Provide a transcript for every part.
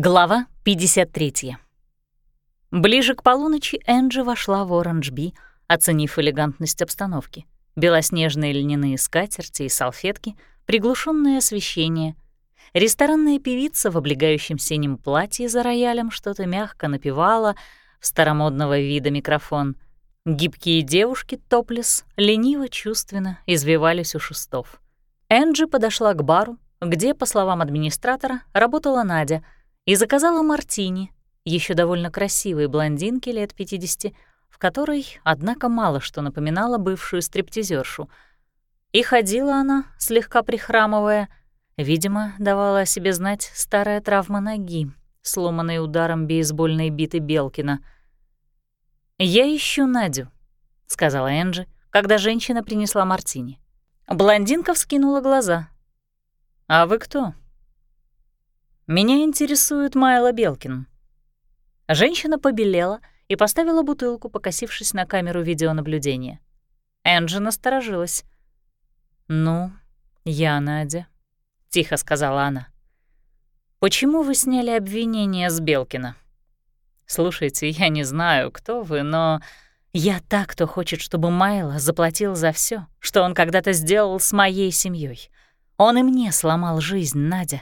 Глава 53. Ближе к полуночи Энджи вошла в Оранж-Би, оценив элегантность обстановки. Белоснежные льняные скатерти и салфетки, приглушенное освещение. Ресторанная певица в облегающем синем платье за роялем что-то мягко напевала в старомодного вида микрофон. Гибкие девушки топлес лениво-чувственно извивались у шестов. Энджи подошла к бару, где, по словам администратора, работала Надя — и заказала мартини, еще довольно красивой блондинки лет 50, в которой, однако, мало что напоминало бывшую стриптизершу. И ходила она, слегка прихрамывая, видимо, давала о себе знать старая травма ноги, сломанной ударом бейсбольной биты Белкина. «Я ищу Надю», — сказала Энджи, когда женщина принесла мартини. Блондинка вскинула глаза. «А вы кто?» Меня интересует Майла Белкин». Женщина побелела и поставила бутылку, покосившись на камеру видеонаблюдения. Энджи насторожилась. «Ну, я Надя», — тихо сказала она. «Почему вы сняли обвинение с Белкина?» «Слушайте, я не знаю, кто вы, но я так, кто хочет, чтобы Майла заплатил за все, что он когда-то сделал с моей семьей. Он и мне сломал жизнь, Надя.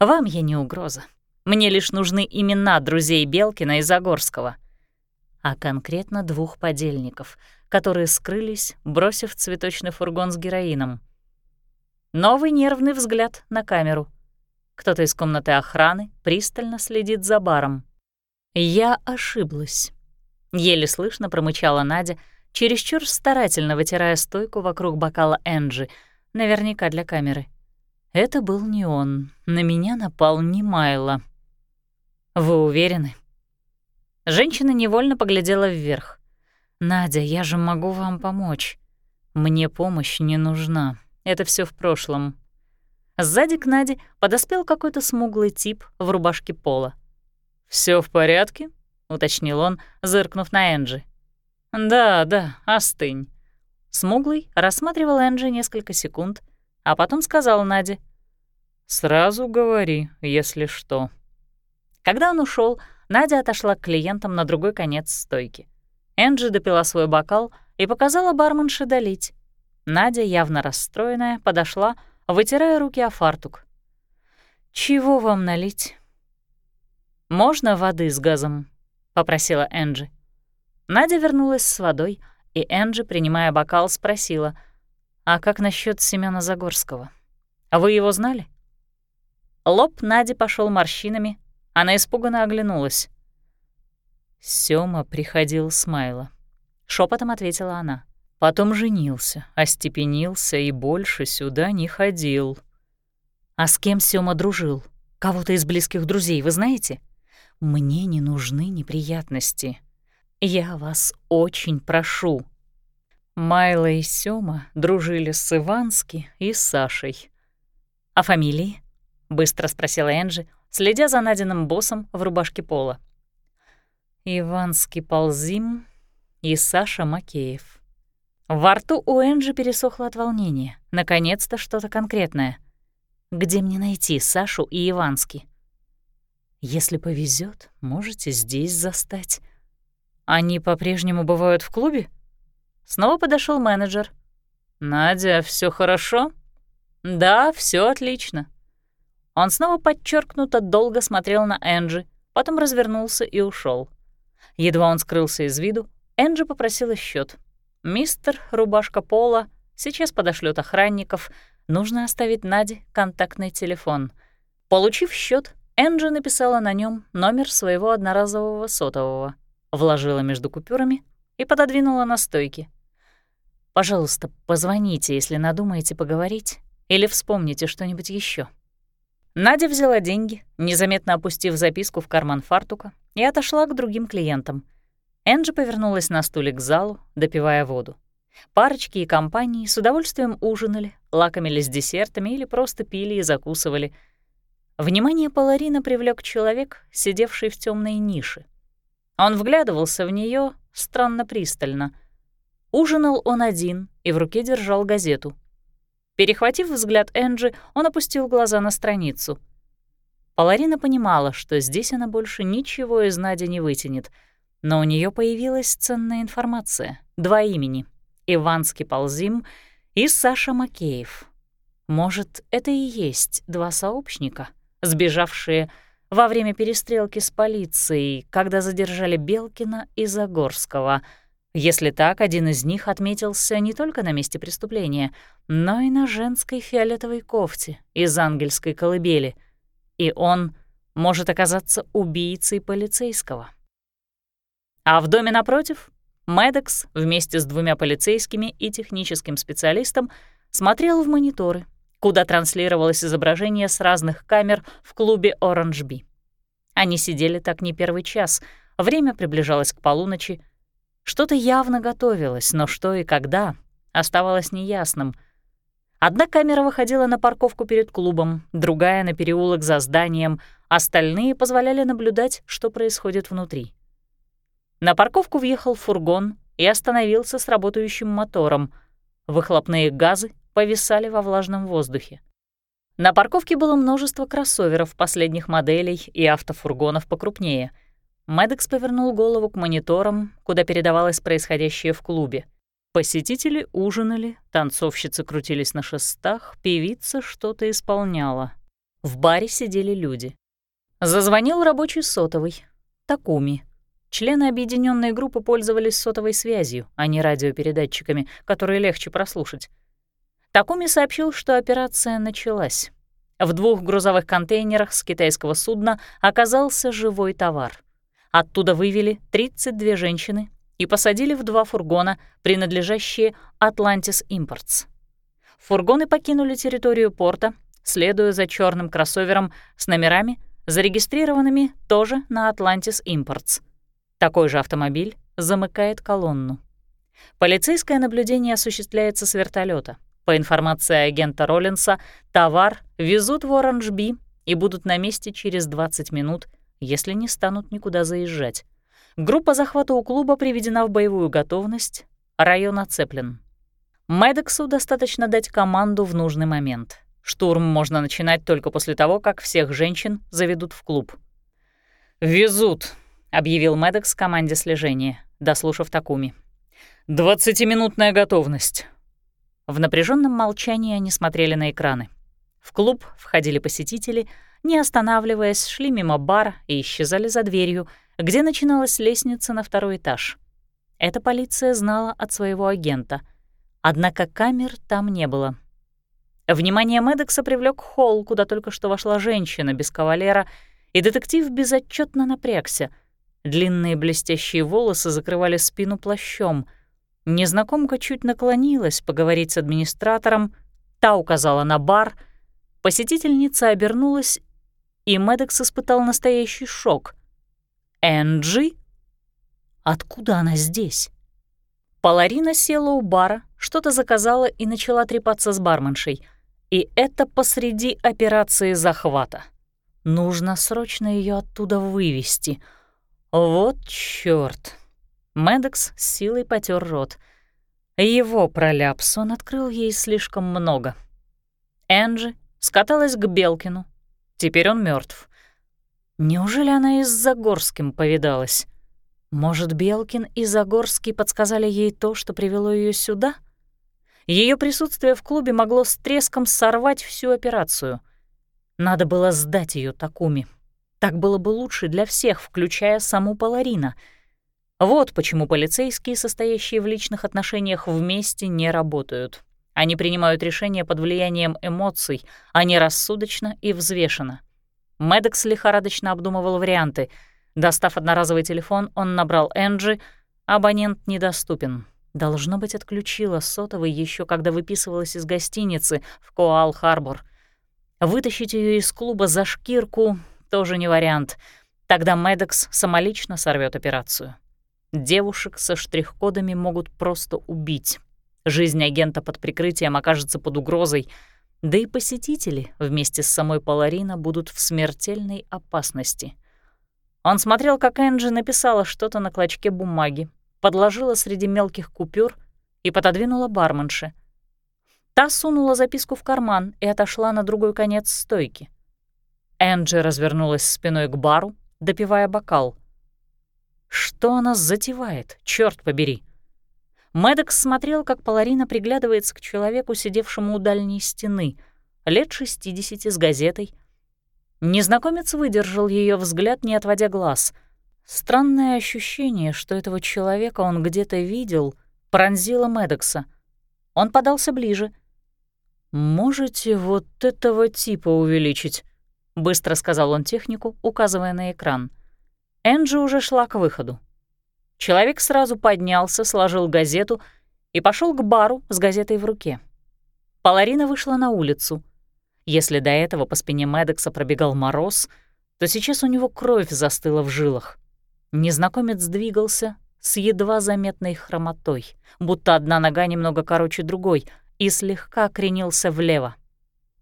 Вам я не угроза. Мне лишь нужны имена друзей Белкина и Загорского. А конкретно двух подельников, которые скрылись, бросив цветочный фургон с героином. Новый нервный взгляд на камеру. Кто-то из комнаты охраны пристально следит за баром. «Я ошиблась», — еле слышно промычала Надя, чересчур старательно вытирая стойку вокруг бокала Энджи, наверняка для камеры. Это был не он. На меня напал не Майло. Вы уверены? Женщина невольно поглядела вверх. «Надя, я же могу вам помочь. Мне помощь не нужна. Это все в прошлом». Сзади к Наде подоспел какой-то смуглый тип в рубашке пола. Все в порядке?» — уточнил он, зыркнув на Энджи. «Да, да, остынь». Смуглый рассматривал Энджи несколько секунд, а потом сказал Наде. «Сразу говори, если что». Когда он ушел, Надя отошла к клиентам на другой конец стойки. Энджи допила свой бокал и показала барменше долить. Надя, явно расстроенная, подошла, вытирая руки о фартук. «Чего вам налить?» «Можно воды с газом?» — попросила Энджи. Надя вернулась с водой, и Энджи, принимая бокал, спросила, «А как насчет Семёна Загорского? Вы его знали?» Лоб Нади пошел морщинами, она испуганно оглянулась. Сёма приходил с Майла. Шепотом ответила она. Потом женился, остепенился и больше сюда не ходил. А с кем Сёма дружил? Кого-то из близких друзей, вы знаете? Мне не нужны неприятности. Я вас очень прошу. Майла и Сёма дружили с Ивански и Сашей. А фамилии? — быстро спросила Энджи, следя за Надиным боссом в рубашке пола. «Иванский Ползим и Саша Макеев». Во рту у Энджи пересохло от волнения. Наконец-то что-то конкретное. «Где мне найти Сашу и Ивански?» «Если повезет, можете здесь застать». «Они по-прежнему бывают в клубе?» Снова подошел менеджер. «Надя, все хорошо?» «Да, все отлично. Он снова подчеркнуто долго смотрел на Энджи, потом развернулся и ушел. Едва он скрылся из виду, Энджи попросила счет. «Мистер, рубашка пола, сейчас подошлет охранников. Нужно оставить Наде контактный телефон». Получив счет, Энджи написала на нем номер своего одноразового сотового, вложила между купюрами и пододвинула на стойке. «Пожалуйста, позвоните, если надумаете поговорить или вспомните что-нибудь еще. Надя взяла деньги, незаметно опустив записку в карман фартука, и отошла к другим клиентам. Энджи повернулась на стуле к залу, допивая воду. Парочки и компании с удовольствием ужинали, лакомились десертами или просто пили и закусывали. Внимание Паларина привлек человек, сидевший в темной нише. Он вглядывался в нее странно пристально. Ужинал он один и в руке держал газету — Перехватив взгляд Энджи, он опустил глаза на страницу. Паларина понимала, что здесь она больше ничего из Нади не вытянет, но у нее появилась ценная информация. Два имени — Иван Скиползим и Саша Макеев. Может, это и есть два сообщника, сбежавшие во время перестрелки с полицией, когда задержали Белкина и Загорского. Если так, один из них отметился не только на месте преступления, но и на женской фиолетовой кофте из ангельской колыбели — и он может оказаться убийцей полицейского. А в доме напротив Медекс вместе с двумя полицейскими и техническим специалистом смотрел в мониторы, куда транслировалось изображение с разных камер в клубе Orange Bee. Они сидели так не первый час, время приближалось к полуночи. Что-то явно готовилось, но что и когда оставалось неясным — Одна камера выходила на парковку перед клубом, другая — на переулок за зданием, остальные позволяли наблюдать, что происходит внутри. На парковку въехал фургон и остановился с работающим мотором. Выхлопные газы повисали во влажном воздухе. На парковке было множество кроссоверов последних моделей и автофургонов покрупнее. Мэддокс повернул голову к мониторам, куда передавалось происходящее в клубе. Посетители ужинали, танцовщицы крутились на шестах, певица что-то исполняла. В баре сидели люди. Зазвонил рабочий сотовый. Такуми. Члены объединенной группы пользовались сотовой связью, а не радиопередатчиками, которые легче прослушать. Такуми сообщил, что операция началась. В двух грузовых контейнерах с китайского судна оказался живой товар. Оттуда вывели 32 женщины, и посадили в два фургона, принадлежащие Atlantis Imports. Фургоны покинули территорию порта, следуя за черным кроссовером с номерами, зарегистрированными тоже на Atlantis Imports. Такой же автомобиль замыкает колонну. Полицейское наблюдение осуществляется с вертолета. По информации агента Роллинса, товар везут в Оранж-Би и будут на месте через 20 минут, если не станут никуда заезжать. Группа захвата у клуба приведена в боевую готовность. Район оцеплен. Медексу достаточно дать команду в нужный момент. Штурм можно начинать только после того, как всех женщин заведут в клуб. «Везут», — объявил Медекс команде слежения, дослушав Такуми. «Двадцатиминутная готовность». В напряженном молчании они смотрели на экраны. В клуб входили посетители, не останавливаясь, шли мимо бара и исчезали за дверью — где начиналась лестница на второй этаж. Эта полиция знала от своего агента. Однако камер там не было. Внимание Медекса привлек холл, куда только что вошла женщина без кавалера, и детектив безотчетно напрягся. Длинные блестящие волосы закрывали спину плащом. Незнакомка чуть наклонилась поговорить с администратором, та указала на бар. Посетительница обернулась, и Медекс испытал настоящий шок — Энджи? Откуда она здесь? Паларина села у бара, что-то заказала и начала трепаться с барменшей. И это посреди операции захвата. Нужно срочно ее оттуда вывести. Вот чёрт. Медекс с силой потер рот. Его проляпс он открыл ей слишком много. Энджи скаталась к Белкину. Теперь он мертв. Неужели она и с Загорским повидалась? Может, Белкин и Загорский подсказали ей то, что привело ее сюда? Ее присутствие в клубе могло с треском сорвать всю операцию. Надо было сдать ее Такуми. Так было бы лучше для всех, включая саму Паларина. Вот почему полицейские, состоящие в личных отношениях вместе, не работают. Они принимают решения под влиянием эмоций, а не рассудочно и взвешенно. Медекс лихорадочно обдумывал варианты. Достав одноразовый телефон, он набрал Энджи. Абонент недоступен. Должно быть, отключила сотовый еще когда выписывалась из гостиницы в Коал-Харбор. Вытащить ее из клуба за шкирку — тоже не вариант. Тогда Медекс самолично сорвет операцию. Девушек со штрих-кодами могут просто убить. Жизнь агента под прикрытием окажется под угрозой — да и посетители вместе с самой Паларина будут в смертельной опасности. Он смотрел, как Энджи написала что-то на клочке бумаги, подложила среди мелких купюр и пододвинула барменше. Та сунула записку в карман и отошла на другой конец стойки. Энджи развернулась спиной к бару, допивая бокал. Что она затевает, черт побери? Мэддокс смотрел, как Паларина приглядывается к человеку, сидевшему у дальней стены, лет 60 с газетой. Незнакомец выдержал ее взгляд, не отводя глаз. Странное ощущение, что этого человека он где-то видел, пронзило Мэддокса. Он подался ближе. «Можете вот этого типа увеличить?» — быстро сказал он технику, указывая на экран. Энджи уже шла к выходу. Человек сразу поднялся, сложил газету и пошел к бару с газетой в руке. Паларина вышла на улицу. Если до этого по спине Медекса пробегал мороз, то сейчас у него кровь застыла в жилах. Незнакомец двигался с едва заметной хромотой, будто одна нога немного короче другой, и слегка кренился влево.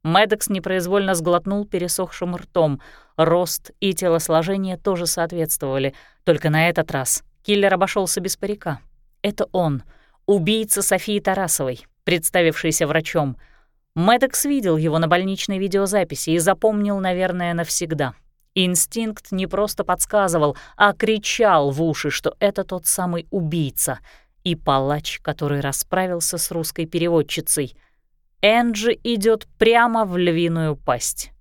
Медекс непроизвольно сглотнул пересохшим ртом. Рост и телосложение тоже соответствовали, только на этот раз Киллер обошелся без парика. Это он, убийца Софии Тарасовой, представившийся врачом. Мэддокс видел его на больничной видеозаписи и запомнил, наверное, навсегда. Инстинкт не просто подсказывал, а кричал в уши, что это тот самый убийца и палач, который расправился с русской переводчицей. Энджи идет прямо в львиную пасть.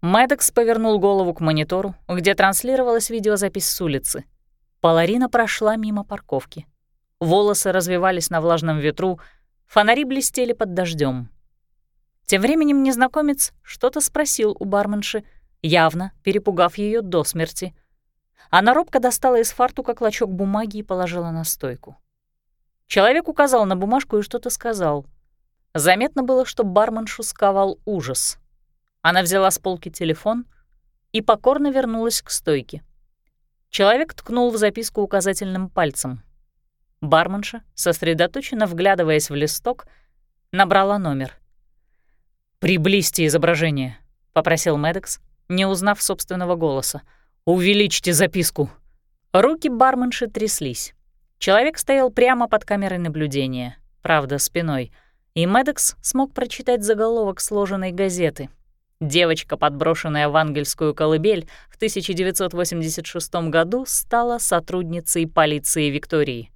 Мэддокс повернул голову к монитору, где транслировалась видеозапись с улицы — Паларина прошла мимо парковки. Волосы развивались на влажном ветру, фонари блестели под дождем. Тем временем незнакомец что-то спросил у барменши, явно перепугав ее до смерти. Она робко достала из фартука клочок бумаги и положила на стойку. Человек указал на бумажку и что-то сказал. Заметно было, что барменшу сковал ужас. Она взяла с полки телефон и покорно вернулась к стойке. Человек ткнул в записку указательным пальцем. Барменша, сосредоточенно вглядываясь в листок, набрала номер. «Приблизьте изображение», — попросил Медекс, не узнав собственного голоса. «Увеличьте записку». Руки барменши тряслись. Человек стоял прямо под камерой наблюдения, правда, спиной, и Медекс смог прочитать заголовок сложенной газеты — Девочка, подброшенная в ангельскую колыбель в 1986 году, стала сотрудницей полиции Виктории.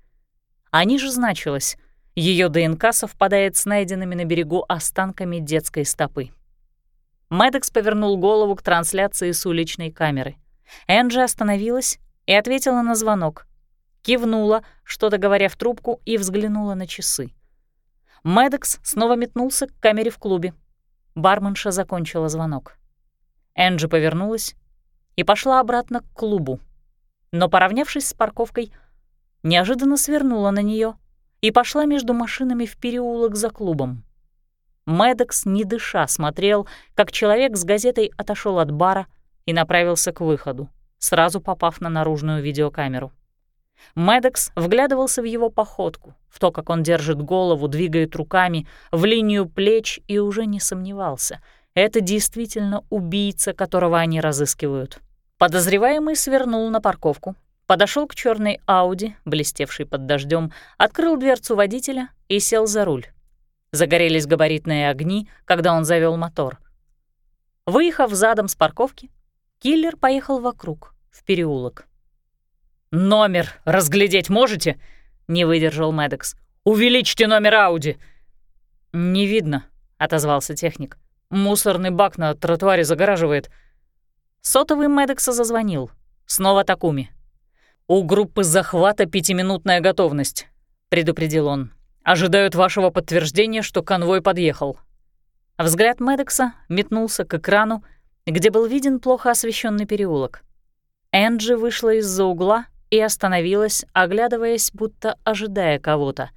А ниже значилось, ее ДНК совпадает с найденными на берегу останками детской стопы. Мэддокс повернул голову к трансляции с уличной камеры. Энджи остановилась и ответила на звонок. Кивнула, что-то говоря в трубку, и взглянула на часы. Мэддокс снова метнулся к камере в клубе, Барменша закончила звонок. Энджи повернулась и пошла обратно к клубу. Но, поравнявшись с парковкой, неожиданно свернула на нее и пошла между машинами в переулок за клубом. Медекс, не дыша, смотрел, как человек с газетой отошел от бара и направился к выходу, сразу попав на наружную видеокамеру. Медекс вглядывался в его походку, в то, как он держит голову, двигает руками, в линию плеч и уже не сомневался. Это действительно убийца, которого они разыскивают. Подозреваемый свернул на парковку, подошел к черной Ауди, блестевшей под дождем, открыл дверцу водителя и сел за руль. Загорелись габаритные огни, когда он завел мотор. Выехав задом с парковки, киллер поехал вокруг, в переулок. «Номер разглядеть можете?» — не выдержал Медекс. «Увеличьте номер Ауди!» «Не видно», — отозвался техник. «Мусорный бак на тротуаре загораживает». Сотовый Медекса зазвонил. Снова Такуми. «У группы захвата пятиминутная готовность», — предупредил он. «Ожидают вашего подтверждения, что конвой подъехал». Взгляд Медекса метнулся к экрану, где был виден плохо освещенный переулок. Энджи вышла из-за угла и остановилась, оглядываясь, будто ожидая кого-то.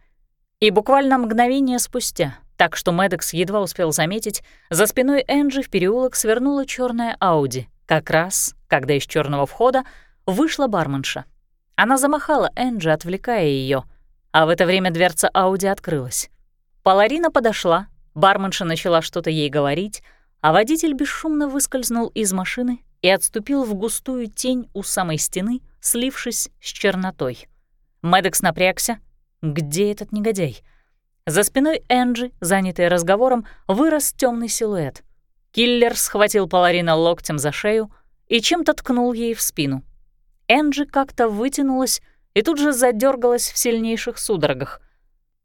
И буквально мгновение спустя, так что Медекс едва успел заметить, за спиной Энджи в переулок свернула черная Ауди, как раз, когда из черного входа вышла барменша. Она замахала Энджи, отвлекая ее, а в это время дверца Ауди открылась. Паларина подошла, барменша начала что-то ей говорить, а водитель бесшумно выскользнул из машины и отступил в густую тень у самой стены, слившись с чернотой. Мэддокс напрягся. Где этот негодяй? За спиной Энджи, занятый разговором, вырос темный силуэт. Киллер схватил Паларина локтем за шею и чем-то ткнул ей в спину. Энджи как-то вытянулась и тут же задергалась в сильнейших судорогах.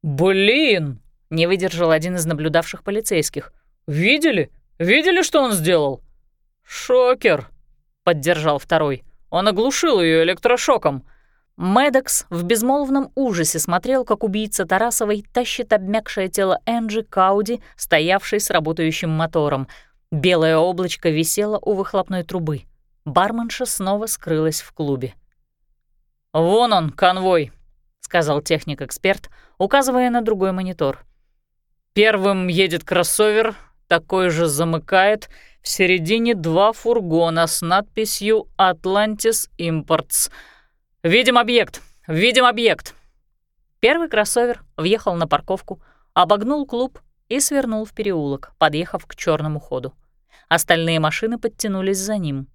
«Блин!» — не выдержал один из наблюдавших полицейских. «Видели? Видели, что он сделал?» «Шокер!» — поддержал второй. «Он оглушил ее электрошоком». Медекс в безмолвном ужасе смотрел, как убийца Тарасовой тащит обмякшее тело Энджи Кауди, стоявшей с работающим мотором. Белое облачко висело у выхлопной трубы. Барменша снова скрылась в клубе. «Вон он, конвой», — сказал техник-эксперт, указывая на другой монитор. «Первым едет кроссовер, такой же замыкает, в середине два фургона с надписью «Atlantis Imports». «Видим объект! Видим объект!» Первый кроссовер въехал на парковку, обогнул клуб и свернул в переулок, подъехав к черному ходу. Остальные машины подтянулись за ним.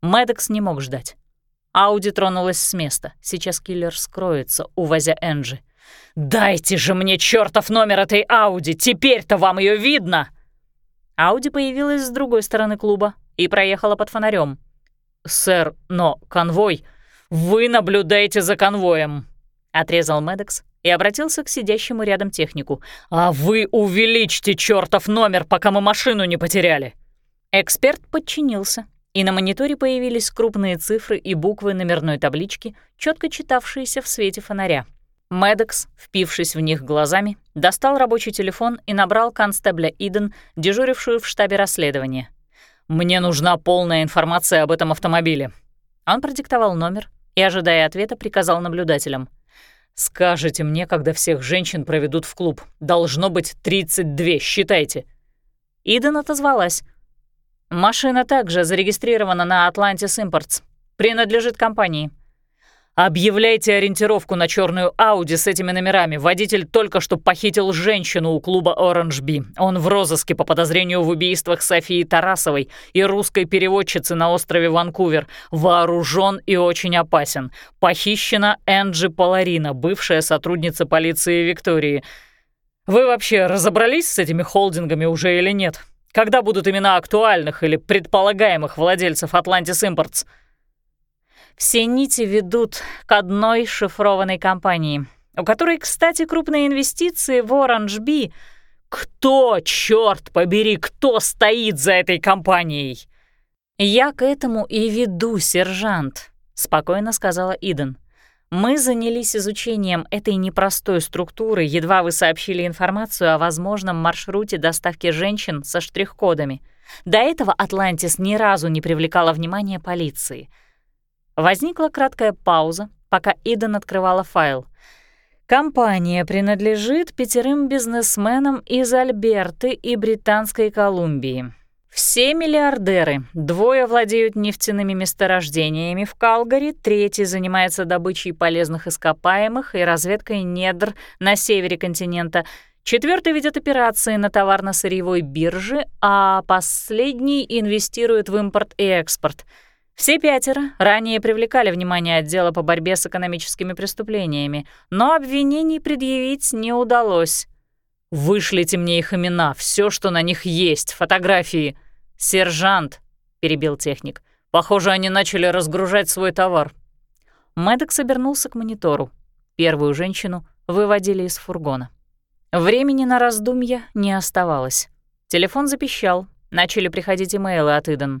Мэддокс не мог ждать. Ауди тронулась с места. Сейчас киллер скроется, увозя Энджи. «Дайте же мне чертов номер этой Ауди! Теперь-то вам ее видно!» Ауди появилась с другой стороны клуба и проехала под фонарем. «Сэр, но конвой...» «Вы наблюдаете за конвоем», — отрезал Медекс и обратился к сидящему рядом технику. «А вы увеличьте чертов номер, пока мы машину не потеряли!» Эксперт подчинился, и на мониторе появились крупные цифры и буквы номерной таблички, четко читавшиеся в свете фонаря. Медекс, впившись в них глазами, достал рабочий телефон и набрал констебля Иден, дежурившую в штабе расследования. «Мне нужна полная информация об этом автомобиле». Он продиктовал номер, и, ожидая ответа, приказал наблюдателям. «Скажите мне, когда всех женщин проведут в клуб. Должно быть 32, считайте». Иден отозвалась. «Машина также зарегистрирована на Atlantis Imports. Принадлежит компании. «Объявляйте ориентировку на черную Ауди с этими номерами. Водитель только что похитил женщину у клуба Orange Bee. Он в розыске по подозрению в убийствах Софии Тарасовой и русской переводчицы на острове Ванкувер. Вооружен и очень опасен. Похищена Энджи Паларина, бывшая сотрудница полиции Виктории. Вы вообще разобрались с этими холдингами уже или нет? Когда будут имена актуальных или предполагаемых владельцев Atlantis Imports?» Все нити ведут к одной шифрованной компании, у которой, кстати, крупные инвестиции в Orange Bee. Кто, черт побери, кто стоит за этой компанией? Я к этому и веду, сержант, спокойно сказала Иден. Мы занялись изучением этой непростой структуры, едва вы сообщили информацию о возможном маршруте доставки женщин со штрих-кодами. До этого Атлантис ни разу не привлекала внимания полиции — Возникла краткая пауза, пока Иден открывала файл. Компания принадлежит пятерым бизнесменам из Альберты и Британской Колумбии. Все миллиардеры. Двое владеют нефтяными месторождениями в Калгари, третий занимается добычей полезных ископаемых и разведкой недр на севере континента, четвертый ведет операции на товарно-сырьевой бирже, а последний инвестирует в импорт и экспорт — все пятеро ранее привлекали внимание отдела по борьбе с экономическими преступлениями, но обвинений предъявить не удалось. «Вышлите мне их имена, все, что на них есть, фотографии». «Сержант», — перебил техник, — «похоже, они начали разгружать свой товар». Мэддокс обернулся к монитору. Первую женщину выводили из фургона. Времени на раздумья не оставалось. Телефон запищал, начали приходить имейлы от Иден.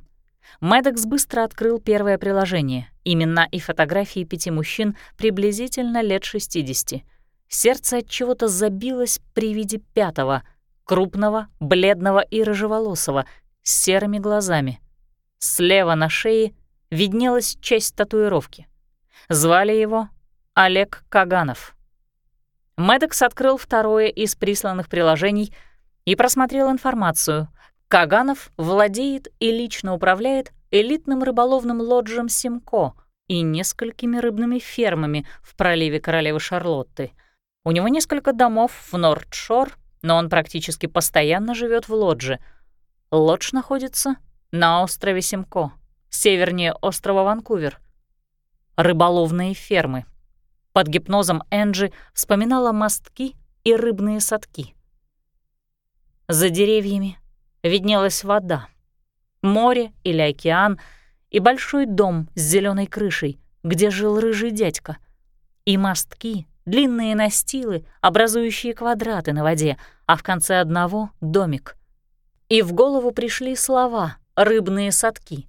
Мэддокс быстро открыл первое приложение. Имена и фотографии пяти мужчин приблизительно лет 60. Сердце от чего-то забилось при виде пятого, крупного, бледного и рыжеволосого, с серыми глазами. Слева на шее виднелась часть татуировки. Звали его Олег Каганов. Мэддокс открыл второе из присланных приложений и просмотрел информацию — Каганов владеет и лично управляет элитным рыболовным лоджем «Симко» и несколькими рыбными фермами в проливе Королевы Шарлотты. У него несколько домов в Нордшор, но он практически постоянно живет в лодже. Лодж находится на острове Симко, севернее острова Ванкувер. Рыболовные фермы. Под гипнозом Энджи вспоминала мостки и рыбные садки. За деревьями виднелась вода. Море или океан и большой дом с зеленой крышей, где жил рыжий дядька. И мостки, длинные настилы, образующие квадраты на воде, а в конце одного — домик. И в голову пришли слова «рыбные садки».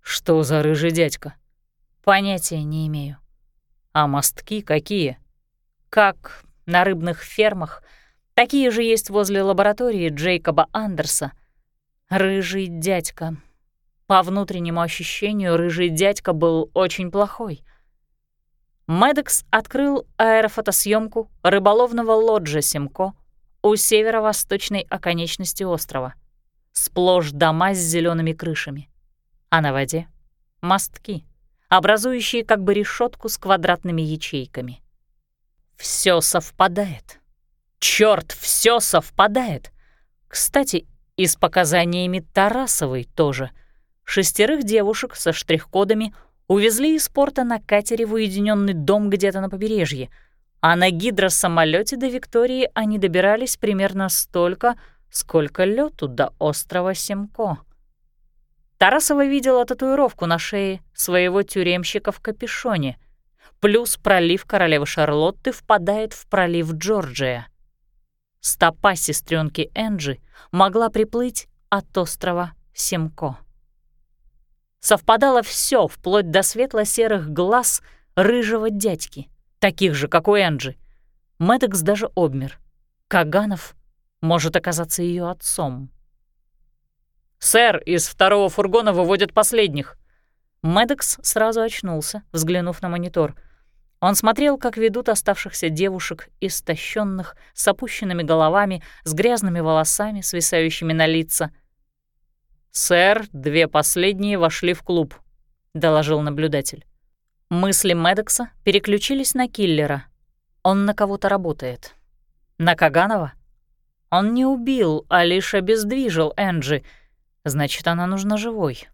«Что за рыжий дядька?» Понятия не имею. А мостки какие? Как на рыбных фермах. Такие же есть возле лаборатории Джейкоба Андерса. Рыжий дядька. По внутреннему ощущению, рыжий дядька был очень плохой. Медекс открыл аэрофотосъемку рыболовного лоджа Семко у северо-восточной оконечности острова. Сплошь дома с зелеными крышами. А на воде — мостки образующие как бы решетку с квадратными ячейками. Все совпадает. Черт, все совпадает. Кстати, и с показаниями Тарасовой тоже. Шестерых девушек со штрих-кодами увезли из порта на катере в уединенный дом где-то на побережье, а на гидросамолете до Виктории они добирались примерно столько, сколько лету до острова Семко. Тарасова видела татуировку на шее своего тюремщика в капюшоне. Плюс пролив королевы Шарлотты впадает в пролив Джорджия. Стопа сестренки Энджи могла приплыть от острова Семко. Совпадало все, вплоть до светло-серых глаз рыжего дядьки, таких же, как у Энджи. Мэддокс даже обмер. Каганов может оказаться ее отцом. «Сэр, из второго фургона выводят последних». Медекс сразу очнулся, взглянув на монитор. Он смотрел, как ведут оставшихся девушек, истощенных, с опущенными головами, с грязными волосами, свисающими на лица. «Сэр, две последние вошли в клуб», — доложил наблюдатель. Мысли Медекса переключились на киллера. Он на кого-то работает. На Каганова? Он не убил, а лишь обездвижил Энджи — Значит, она нужна живой.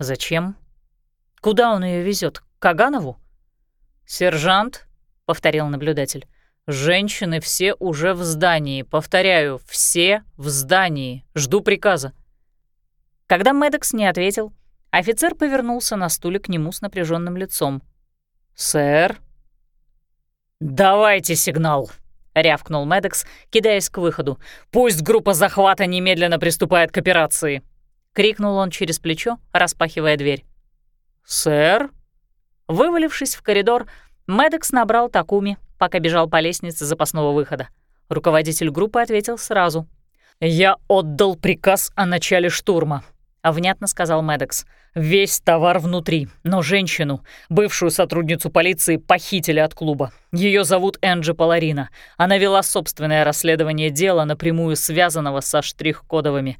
Зачем? Куда он ее везет? К Каганову? Сержант, повторил наблюдатель. Женщины все уже в здании. Повторяю, все в здании. Жду приказа. Когда Медекс не ответил, офицер повернулся на стуле к нему с напряженным лицом. «Сэр?» «Давайте сигнал», — рявкнул Медекс, кидаясь к выходу. «Пусть группа захвата немедленно приступает к операции». — крикнул он через плечо, распахивая дверь. «Сэр?» Вывалившись в коридор, Медекс набрал Такуми, пока бежал по лестнице запасного выхода. Руководитель группы ответил сразу. «Я отдал приказ о начале штурма», — внятно сказал Медекс. «Весь товар внутри, но женщину, бывшую сотрудницу полиции, похитили от клуба. Ее зовут Энджи Паларина. Она вела собственное расследование дела, напрямую связанного со штрих-кодовыми.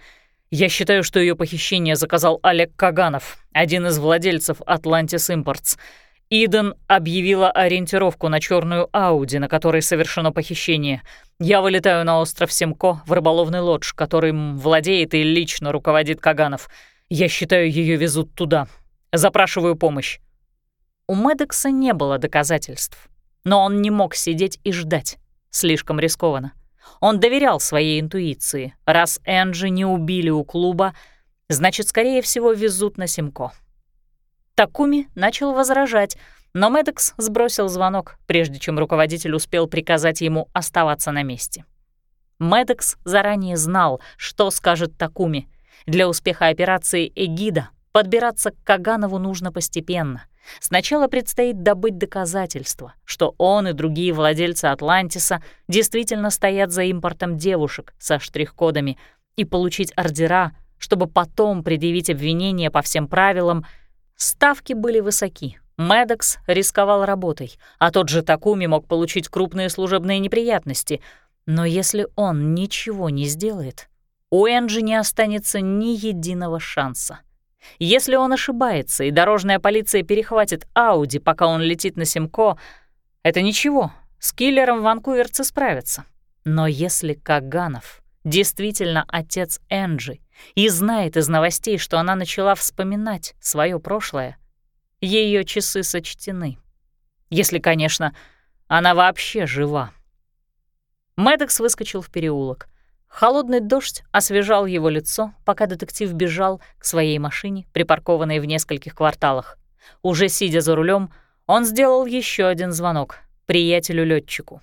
Я считаю, что ее похищение заказал Олег Каганов, один из владельцев Atlantis Imports. Иден объявила ориентировку на черную Ауди, на которой совершено похищение. Я вылетаю на остров Семко в рыболовный лодж, которым владеет и лично руководит Каганов. Я считаю, ее везут туда. Запрашиваю помощь. У Медекса не было доказательств, но он не мог сидеть и ждать. Слишком рискованно. Он доверял своей интуиции. Раз Энджи не убили у клуба, значит, скорее всего, везут на Симко. Такуми начал возражать, но Медекс сбросил звонок, прежде чем руководитель успел приказать ему оставаться на месте. Медекс заранее знал, что скажет Такуми. Для успеха операции «Эгида» подбираться к Каганову нужно постепенно. Сначала предстоит добыть доказательства, что он и другие владельцы Атлантиса действительно стоят за импортом девушек со штрих-кодами и получить ордера, чтобы потом предъявить обвинения по всем правилам. Ставки были высоки. Медекс рисковал работой, а тот же Такуми мог получить крупные служебные неприятности. Но если он ничего не сделает, у Энджи не останется ни единого шанса. Если он ошибается, и дорожная полиция перехватит Ауди, пока он летит на Симко, это ничего, с киллером ванкуверцы справятся. Но если Каганов действительно отец Энджи и знает из новостей, что она начала вспоминать свое прошлое, ее часы сочтены. Если, конечно, она вообще жива. Мэддокс выскочил в переулок. Холодный дождь освежал его лицо, пока детектив бежал к своей машине, припаркованной в нескольких кварталах. Уже сидя за рулем, он сделал еще один звонок приятелю летчику